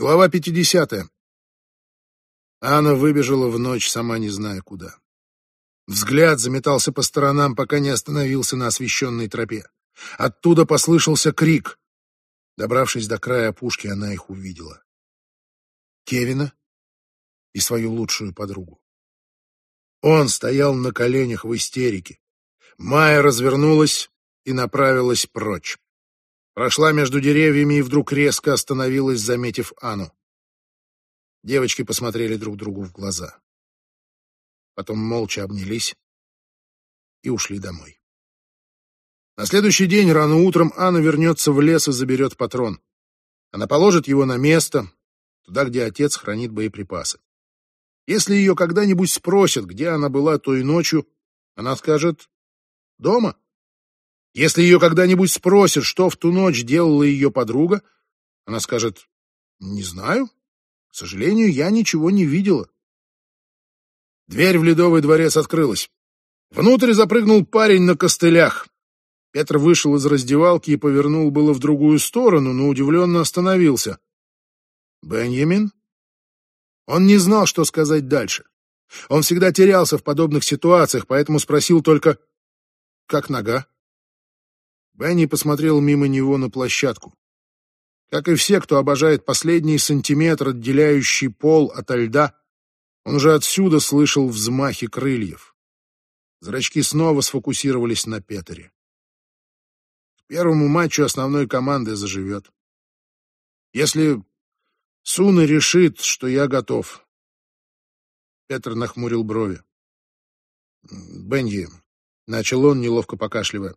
Глава 50. Анна выбежала в ночь, сама не зная куда. Взгляд заметался по сторонам, пока не остановился на освещенной тропе. Оттуда послышался крик. Добравшись до края опушки, она их увидела. Кевина и свою лучшую подругу. Он стоял на коленях в истерике. Майя развернулась и направилась прочь. Прошла между деревьями и вдруг резко остановилась, заметив Анну. Девочки посмотрели друг другу в глаза. Потом молча обнялись и ушли домой. На следующий день рано утром Анна вернется в лес и заберет патрон. Она положит его на место, туда, где отец хранит боеприпасы. Если ее когда-нибудь спросят, где она была той ночью, она скажет «дома». Если ее когда-нибудь спросят, что в ту ночь делала ее подруга, она скажет «Не знаю. К сожалению, я ничего не видела». Дверь в Ледовый дворец открылась. Внутрь запрыгнул парень на костылях. Петр вышел из раздевалки и повернул было в другую сторону, но удивленно остановился. «Беньямин?» Он не знал, что сказать дальше. Он всегда терялся в подобных ситуациях, поэтому спросил только «Как нога?» Бенни посмотрел мимо него на площадку. Как и все, кто обожает последний сантиметр, отделяющий пол ото льда, он уже отсюда слышал взмахи крыльев. Зрачки снова сфокусировались на Петере. К первому матчу основной команды заживет. Если Суна решит, что я готов. Петр нахмурил брови. Бенни, начал он, неловко покашливая.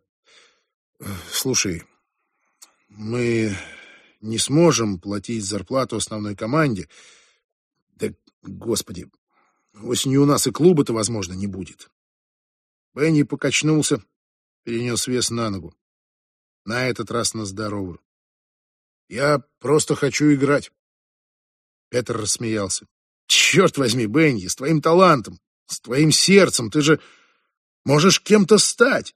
Слушай, мы не сможем платить зарплату основной команде. Да, господи, осенью у нас и клуба-то, возможно, не будет. Бенни покачнулся, перенес вес на ногу. На этот раз на здоровую. Я просто хочу играть. Петр рассмеялся. Черт возьми, Бенни, с твоим талантом, с твоим сердцем, ты же можешь кем-то стать.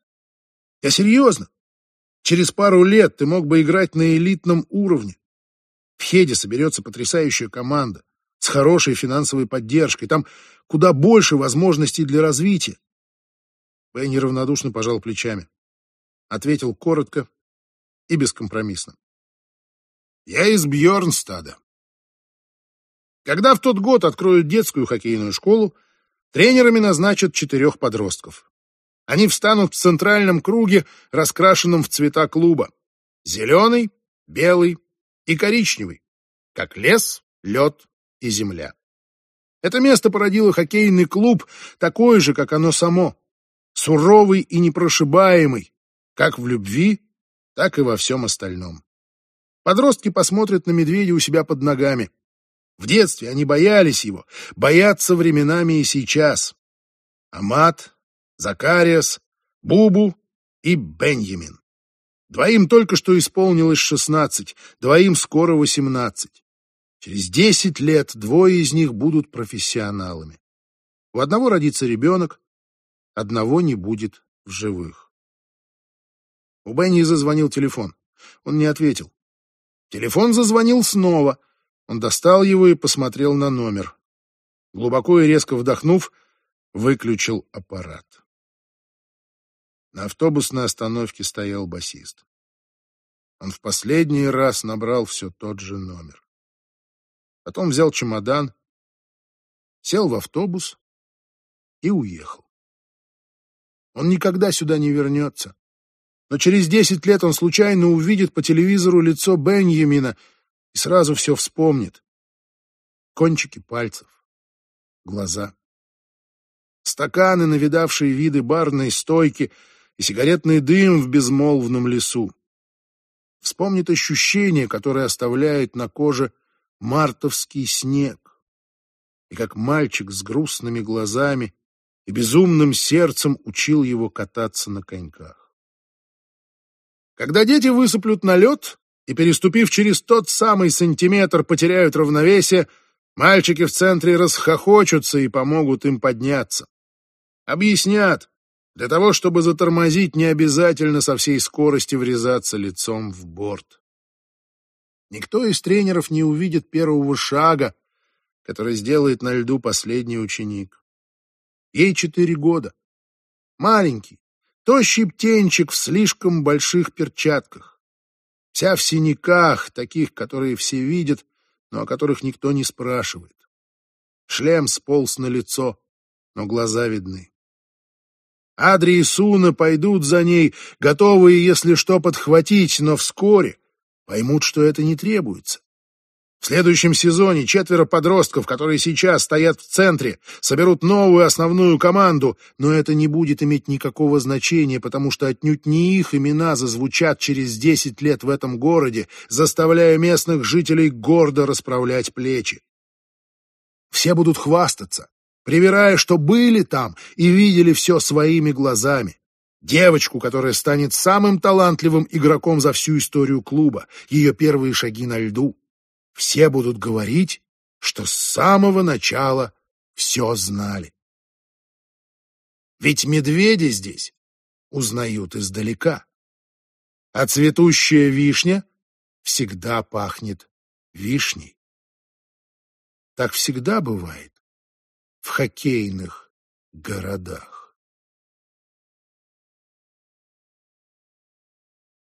Я серьезно. Через пару лет ты мог бы играть на элитном уровне. В Хеде соберется потрясающая команда с хорошей финансовой поддержкой. Там куда больше возможностей для развития. Бенни равнодушно пожал плечами. Ответил коротко и бескомпромиссно. Я из Бьорнстада. Когда в тот год откроют детскую хоккейную школу, тренерами назначат четырех подростков. Они встанут в центральном круге, раскрашенном в цвета клуба. Зеленый, белый и коричневый, как лес, лед и земля. Это место породило хоккейный клуб, такой же, как оно само. Суровый и непрошибаемый, как в любви, так и во всем остальном. Подростки посмотрят на медведя у себя под ногами. В детстве они боялись его, боятся временами и сейчас. Амат, Закариас, Бубу и Беньямин. Двоим только что исполнилось шестнадцать, двоим скоро восемнадцать. Через десять лет двое из них будут профессионалами. У одного родится ребенок, одного не будет в живых. У Бенни зазвонил телефон. Он не ответил. Телефон зазвонил снова. Он достал его и посмотрел на номер. Глубоко и резко вдохнув, выключил аппарат. На автобусной остановке стоял басист. Он в последний раз набрал все тот же номер. Потом взял чемодан, сел в автобус и уехал. Он никогда сюда не вернется. Но через десять лет он случайно увидит по телевизору лицо Беньямина и сразу все вспомнит. Кончики пальцев, глаза. Стаканы, навидавшие виды барной стойки — и сигаретный дым в безмолвном лесу. Вспомнит ощущение, которое оставляет на коже мартовский снег. И как мальчик с грустными глазами и безумным сердцем учил его кататься на коньках. Когда дети высыплют на лед и, переступив через тот самый сантиметр, потеряют равновесие, мальчики в центре расхохочутся и помогут им подняться. Объяснят, для того, чтобы затормозить, не обязательно со всей скорости врезаться лицом в борт. Никто из тренеров не увидит первого шага, который сделает на льду последний ученик. Ей четыре года. Маленький, тощий птенчик в слишком больших перчатках. Вся в синяках, таких, которые все видят, но о которых никто не спрашивает. Шлем сполз на лицо, но глаза видны. Адри и Суна пойдут за ней, готовые, если что, подхватить, но вскоре поймут, что это не требуется. В следующем сезоне четверо подростков, которые сейчас стоят в центре, соберут новую основную команду, но это не будет иметь никакого значения, потому что отнюдь не их имена зазвучат через десять лет в этом городе, заставляя местных жителей гордо расправлять плечи. Все будут хвастаться, привирая, что были там и видели все своими глазами. Девочку, которая станет самым талантливым игроком за всю историю клуба, ее первые шаги на льду. Все будут говорить, что с самого начала все знали. Ведь медведи здесь узнают издалека. А цветущая вишня всегда пахнет вишней. Так всегда бывает в хоккейных городах.